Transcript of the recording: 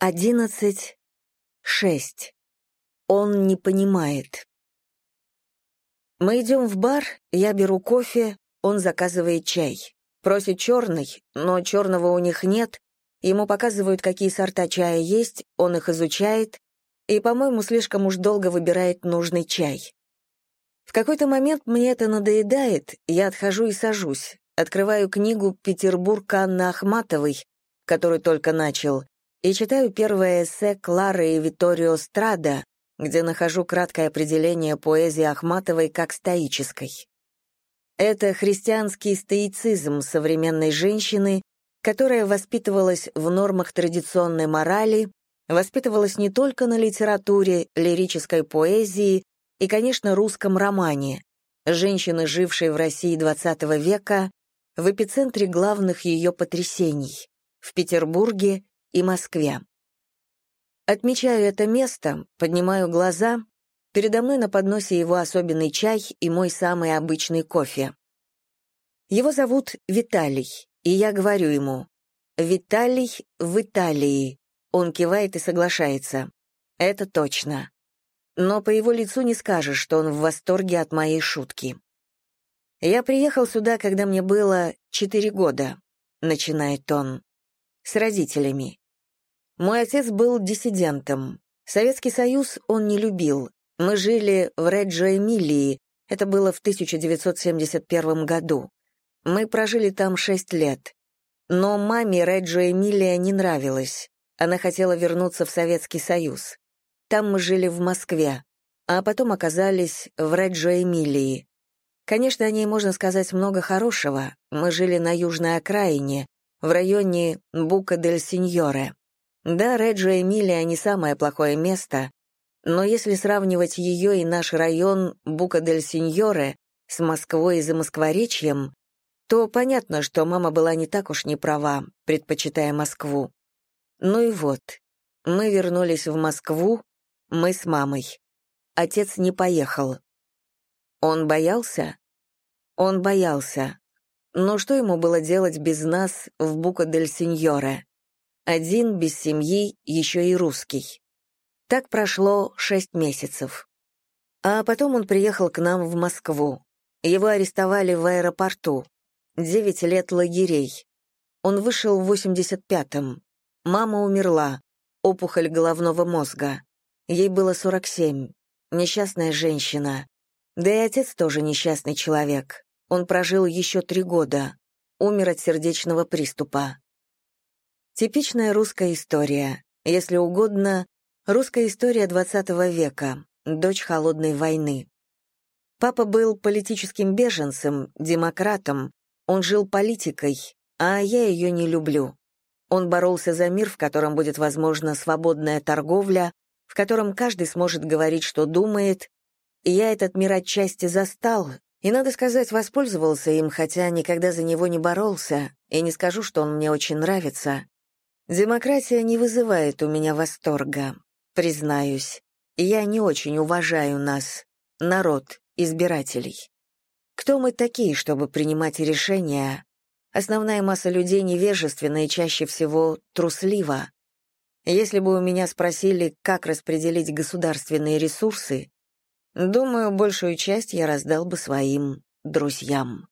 Одиннадцать. Шесть. Он не понимает. Мы идем в бар, я беру кофе, он заказывает чай. Просит черный, но черного у них нет. Ему показывают, какие сорта чая есть, он их изучает и, по-моему, слишком уж долго выбирает нужный чай. В какой-то момент мне это надоедает, я отхожу и сажусь, открываю книгу «Петербург» Анны Ахматовой, которую только начал, и читаю первое эссе Клары и Виторио Страда, где нахожу краткое определение поэзии Ахматовой как стоической. Это христианский стоицизм современной женщины, которая воспитывалась в нормах традиционной морали, воспитывалась не только на литературе, лирической поэзии и, конечно, русском романе, женщины, жившей в России XX века, в эпицентре главных ее потрясений — в Петербурге и Москве. Отмечаю это место, поднимаю глаза, передо мной на подносе его особенный чай и мой самый обычный кофе. Его зовут Виталий, и я говорю ему «Виталий в Италии». Он кивает и соглашается. Это точно. Но по его лицу не скажешь, что он в восторге от моей шутки. «Я приехал сюда, когда мне было четыре года», — начинает он, — «с родителями. Мой отец был диссидентом. Советский Союз он не любил. Мы жили в Реджо Эмилии, это было в 1971 году. Мы прожили там шесть лет. Но маме Реджо Эмилия не нравилась. Она хотела вернуться в Советский Союз. Там мы жили в Москве, а потом оказались в Реджо Эмилии. Конечно, о ней можно сказать много хорошего. Мы жили на южной окраине, в районе Бука-дель-Синьоре. Да, Реджо Эмилия не самое плохое место, но если сравнивать ее и наш район Бука-дель-Синьоре с Москвой и Замоскворечьем, то понятно, что мама была не так уж не права, предпочитая Москву. Ну и вот, мы вернулись в Москву, мы с мамой. Отец не поехал. Он боялся? Он боялся. Но что ему было делать без нас в Бука-дель-Синьоре? Один, без семьи, еще и русский. Так прошло шесть месяцев. А потом он приехал к нам в Москву. Его арестовали в аэропорту. Девять лет лагерей. Он вышел в 85-м. Мама умерла. Опухоль головного мозга. Ей было 47. Несчастная женщина. Да и отец тоже несчастный человек. Он прожил еще три года. Умер от сердечного приступа. Типичная русская история, если угодно, русская история XX века, дочь холодной войны. Папа был политическим беженцем, демократом, он жил политикой, а я ее не люблю. Он боролся за мир, в котором будет возможна свободная торговля, в котором каждый сможет говорить, что думает, и я этот мир отчасти застал, и, надо сказать, воспользовался им, хотя никогда за него не боролся, и не скажу, что он мне очень нравится. Демократия не вызывает у меня восторга, признаюсь. Я не очень уважаю нас, народ, избирателей. Кто мы такие, чтобы принимать решения? Основная масса людей невежественна и чаще всего труслива. Если бы у меня спросили, как распределить государственные ресурсы, думаю, большую часть я раздал бы своим друзьям.